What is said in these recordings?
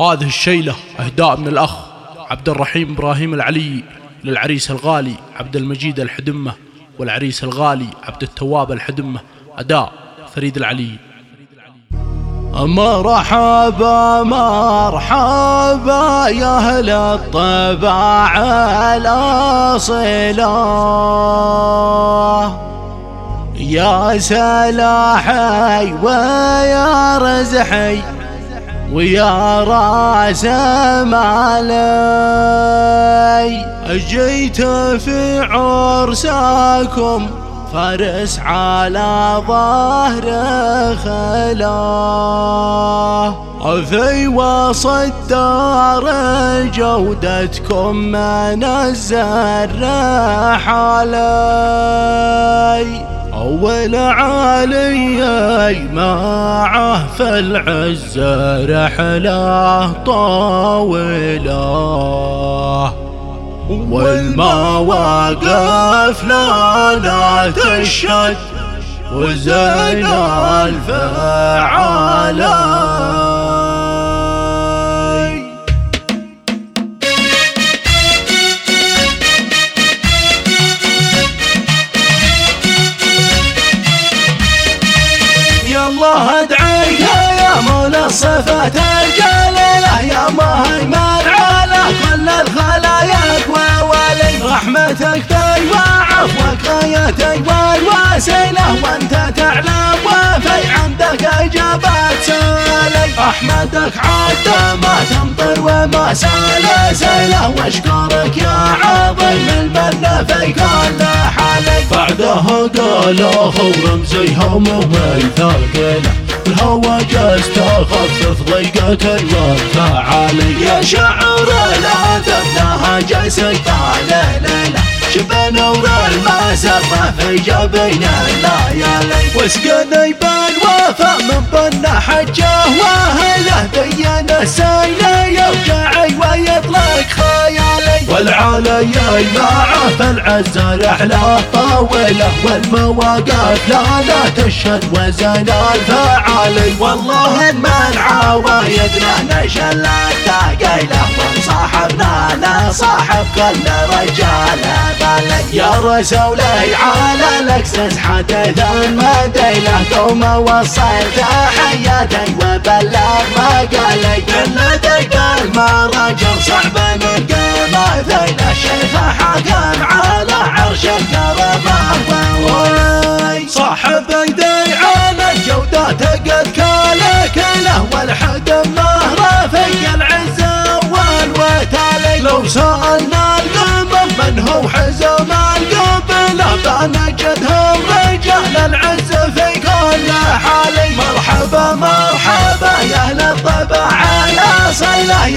هذه الشيلة أهداء من الأخ عبد الرحيم إبراهيم العلي للعريس الغالي عبد المجيد الحدمة والعريس الغالي عبد التواب الحدمة. أداء فريد العلي. مرحبا مرحبا يا أهل الطباع الاصيله يا سلاحي ويا رزحي. ويا راس مالي جيت في عرساكم فارس على ظهر خلاه. في وسط دار جودتكم من الزرح علي أول علي معه في العز رحلة طويله والمواقف لا لا تشهد وزين الفعالات الله ادعيها يا مولا الصفات الجليلة يا مهيمن على كل الخلاياك وولي رحمتك في وعفوك غايتي والوسيلة وأنت تعلم وفي عندك إجابات. سألي احمدك عاد ما تمطر وما سال سيله واشكرك يا عظيم المنة في كل حالي بعدها قالوه ورمزيهم وميثاقنا الهوى جاز تخفف ضيقة الوقت علي يا شعر الادب نهج سلطان ليلة شوف نور المسرة في جبين الليالي واسقني بالوفا من بن حجه واهله بين السيلة والعلي معه في العز رحلة طاولة والمواقف لا لا تشهد وزن الفعالي والله من عوايدنا نشل الثقيلة وصاحبنا صاحب كل رجال يا رسولي على الأكسس حدث المدينة قوم وصلت حياتي وبلغ مقالي. الذي قال ما رجل صعب نلقى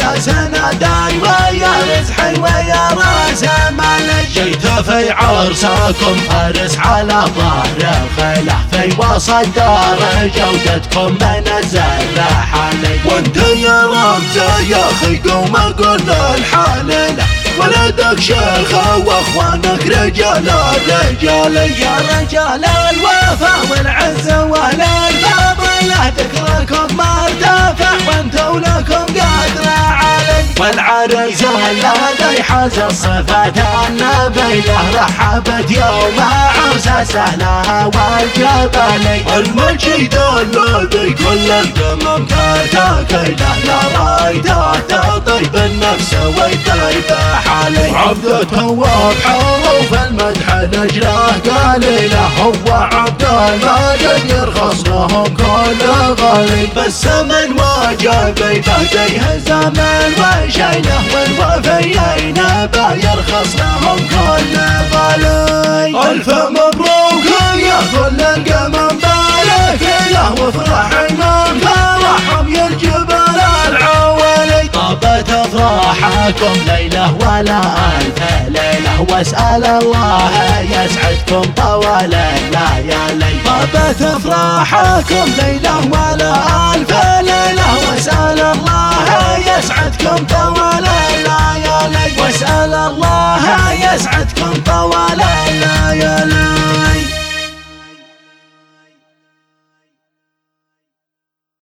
الاصيله يا سنداي ويا رزحي ويا راس مالي جيت في عرسكم فارس على ظهر الخيله في وسط دار جودتكم من الزرع حالي وانت يا رمز يا أخي قوم أقول الحالله ولدك شيخ وأخوانك رجال الرجال يا رجال الوفا والعز والفضيلة ذكركم مرتفع وانتو والعريس الذي حاز الصفات النبيلة رحبت يوم عرس سهلها والجبلي المجيد الذي كل الدمم كرتاكيله لا رايته تطيب النفس ويطيب حالي. عبد التواب حروف المدح نجلة قليلة هو عبد المجيد يرخص لهم كل غالي بس من واجبي بهديه زمن وشيله والوفيين بيرخص لهم كل غالي ألف مبروك يا كل القمم بارك له وافرح من فرحهم الجبال العوالي. طابت أفراحكم ليلة ولا ألف ليلة. واسأل الله يسعدكم طوال الليالي. طابت أفراحكم ليلة ولا ألف ليلة. واسأل الله يسعدكم طوال الليالي. واسأل الله يسعدكم طوال الليالي.